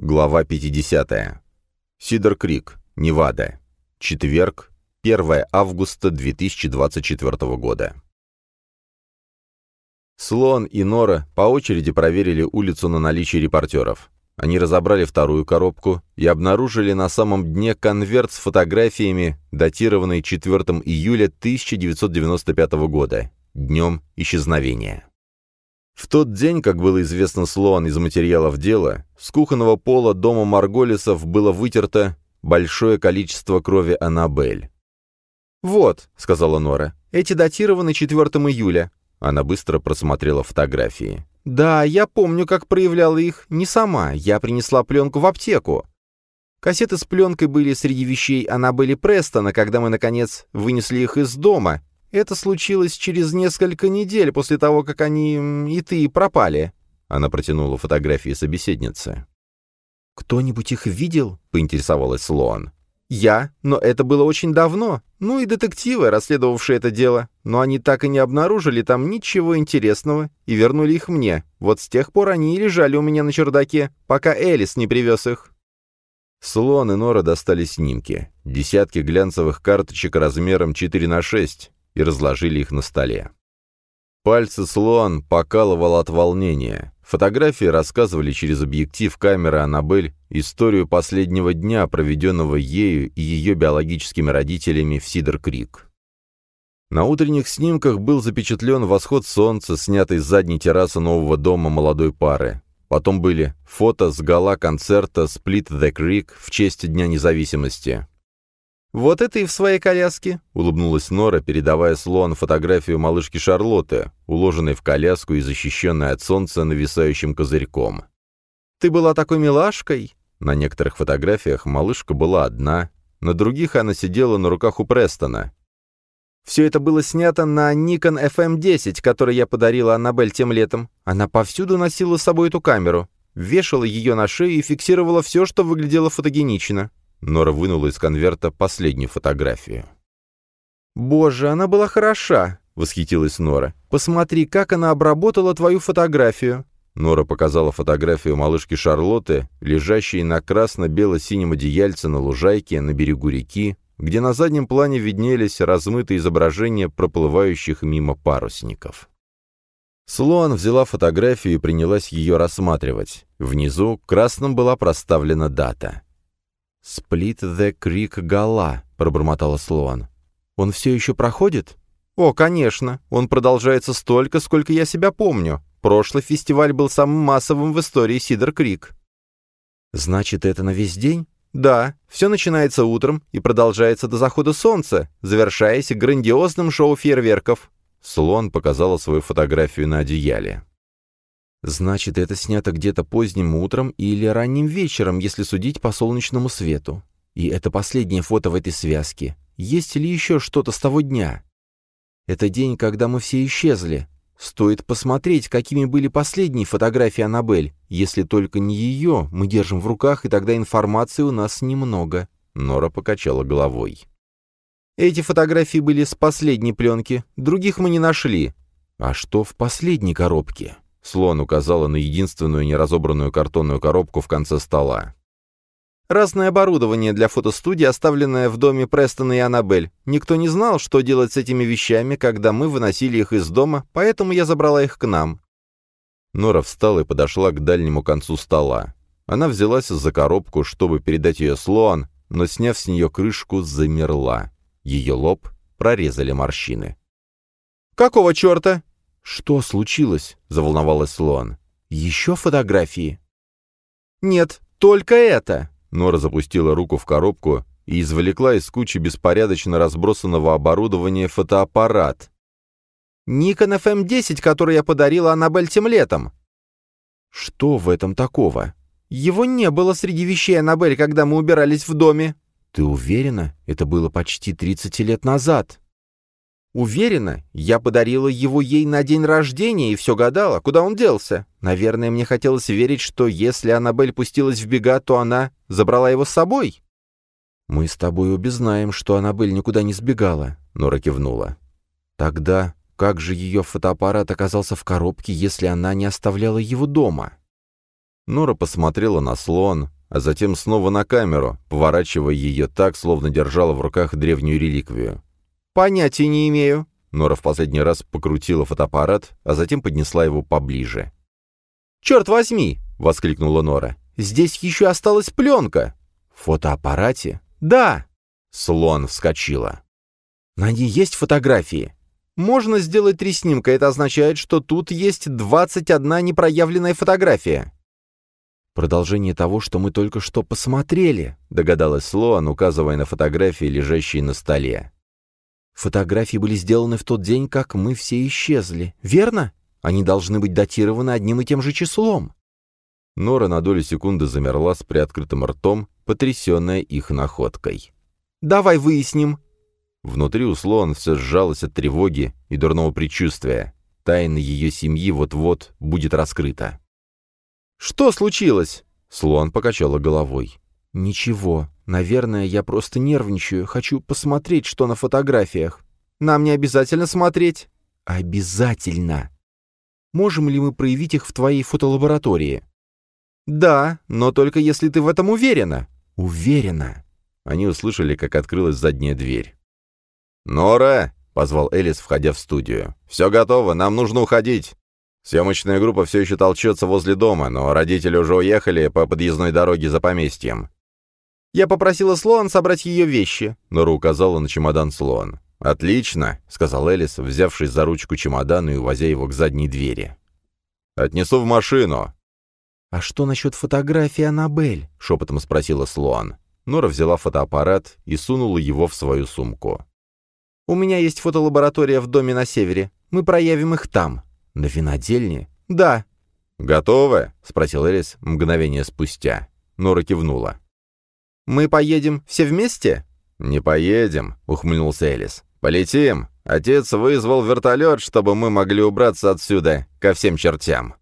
Глава 50. Сидер Крик, Невада. Четверг, 1 августа 2024 года. Слон и Нора по очереди проверили улицу на наличие репортеров. Они разобрали вторую коробку и обнаружили на самом дне конверт с фотографиями, датированный 4 июля 1995 года, днем исчезновения. В тот день, как было известно Слоан из материалов дела, с кухонного пола дома Марголисов было вытерто большое количество крови Аннабель. «Вот», — сказала Нора, — «эти датированы 4 июля». Она быстро просмотрела фотографии. «Да, я помню, как проявляла их. Не сама. Я принесла пленку в аптеку. Кассеты с пленкой были среди вещей Аннабели Престона, когда мы, наконец, вынесли их из дома, это случилось через несколько недель после того, как они и ты пропали». Она протянула фотографии собеседницы. «Кто-нибудь их видел?» — поинтересовалась Слоан. «Я, но это было очень давно. Ну и детективы, расследовавшие это дело. Но они так и не обнаружили там ничего интересного и вернули их мне. Вот с тех пор они и лежали у меня на чердаке, пока Элис не привез их». Слон и Нора достали снимки. Десятки глянцевых карточек размером 4 на 6 и разложили их на столе. Пальцы Слоан покалывал от волнения. Фотографии рассказывали через объектив камеры Аннабель историю последнего дня, проведенного ею и ее биологическими родителями в Сидер-Крик. На утренних снимках был запечатлен восход солнца, снятый с задней террасы нового дома молодой пары. Потом были фото с гала-концерта «Split the Creek» в честь Дня независимости. «Вот это и в своей коляске», — улыбнулась Нора, передавая Слоан фотографию малышки Шарлотты, уложенной в коляску и защищенной от солнца нависающим козырьком. «Ты была такой милашкой!» На некоторых фотографиях малышка была одна, на других она сидела на руках у Престона. Все это было снято на Nikon FM10, который я подарила Аннабель тем летом. Она повсюду носила с собой эту камеру, вешала ее на шею и фиксировала все, что выглядело фотогенично. Нора вынула из конверта последнюю фотографию. «Боже, она была хороша!» — восхитилась Нора. «Посмотри, как она обработала твою фотографию!» Нора показала фотографию малышки Шарлотты, лежащей на красно-бело-синем одеяльце на лужайке на берегу реки, где на заднем плане виднелись размытые изображения проплывающих мимо парусников. Слоан взяла фотографию и принялась ее рассматривать. Внизу красным была проставлена дата. «Сплит the Крик Гала», — пробормотала Слоан. «Он все еще проходит?» «О, конечно. Он продолжается столько, сколько я себя помню. Прошлый фестиваль был самым массовым в истории Сидер Крик». «Значит, это на весь день?» «Да. Все начинается утром и продолжается до захода солнца, завершаясь грандиозным шоу фейерверков». Слон показала свою фотографию на одеяле. Значит, это снято где-то поздним утром или ранним вечером, если судить по солнечному свету. И это последнее фото в этой связке. Есть ли еще что-то с того дня? Это день, когда мы все исчезли. Стоит посмотреть, какими были последние фотографии Аннабель. Если только не ее, мы держим в руках, и тогда информации у нас немного. Нора покачала головой. Эти фотографии были с последней пленки, других мы не нашли. А что в последней коробке? Слон указала на единственную неразобранную картонную коробку в конце стола. «Разное оборудование для фотостудии, оставленное в доме Престона и Аннабель. Никто не знал, что делать с этими вещами, когда мы выносили их из дома, поэтому я забрала их к нам». Нора встала и подошла к дальнему концу стола. Она взялась за коробку, чтобы передать ее Слоан, но, сняв с нее крышку, замерла. Ее лоб прорезали морщины. «Какого черта?» «Что случилось?» — заволновалась Слоан. «Еще фотографии?» «Нет, только это!» Нора запустила руку в коробку и извлекла из кучи беспорядочно разбросанного оборудования фотоаппарат. «Никон FM10, который я подарила Аннабель тем летом». «Что в этом такого?» «Его не было среди вещей Аннабель, когда мы убирались в доме». «Ты уверена? Это было почти 30 лет назад». Уверена, я подарила его ей на день рождения и все гадала, куда он делся. Наверное, мне хотелось верить, что если Аннабель пустилась в бега, то она забрала его с собой. «Мы с тобой обе знаем, что Аннабель никуда не сбегала», — Нора кивнула. «Тогда как же ее фотоаппарат оказался в коробке, если она не оставляла его дома?» Нора посмотрела на слон, а затем снова на камеру, поворачивая ее так, словно держала в руках древнюю реликвию. «Понятия не имею». Нора в последний раз покрутила фотоаппарат, а затем поднесла его поближе. «Черт возьми!» — воскликнула Нора. «Здесь еще осталась пленка!» «В фотоаппарате?» «Да!» Слон вскочила. «На ней есть фотографии?» «Можно сделать три снимка. Это означает, что тут есть 21 непроявленная фотография». «Продолжение того, что мы только что посмотрели», — догадалась Слоан, указывая на фотографии, лежащие на столе. «Фотографии были сделаны в тот день, как мы все исчезли, верно? Они должны быть датированы одним и тем же числом». Нора на долю секунды замерла с приоткрытым ртом, потрясенная их находкой. «Давай выясним». Внутри у Слоан все сжалось от тревоги и дурного предчувствия. Тайна ее семьи вот-вот будет раскрыта. «Что случилось?» Слон покачала головой. «Ничего. Наверное, я просто нервничаю. Хочу посмотреть, что на фотографиях. Нам не обязательно смотреть». «Обязательно!» «Можем ли мы проявить их в твоей фотолаборатории?» «Да, но только если ты в этом уверена». «Уверена». Они услышали, как открылась задняя дверь. «Нора!» — позвал Элис, входя в студию. «Все готово, нам нужно уходить». Съемочная группа все еще толчется возле дома, но родители уже уехали по подъездной дороге за поместьем. «Я попросила Слоан собрать ее вещи», — Нора указала на чемодан Слоан. «Отлично», — сказал Элис, взявшись за ручку чемодана и увозя его к задней двери. «Отнесу в машину». «А что насчет фотографии Аннабель?» — шепотом спросила Слоан. Нора взяла фотоаппарат и сунула его в свою сумку. «У меня есть фотолаборатория в доме на севере. Мы проявим их там». «На винодельне?» «Да». «Готовы?» — спросил Элис мгновение спустя. Нора кивнула. «Мы поедем все вместе?» «Не поедем», — ухмыльнулся Элис. «Полетим. Отец вызвал вертолет, чтобы мы могли убраться отсюда ко всем чертям».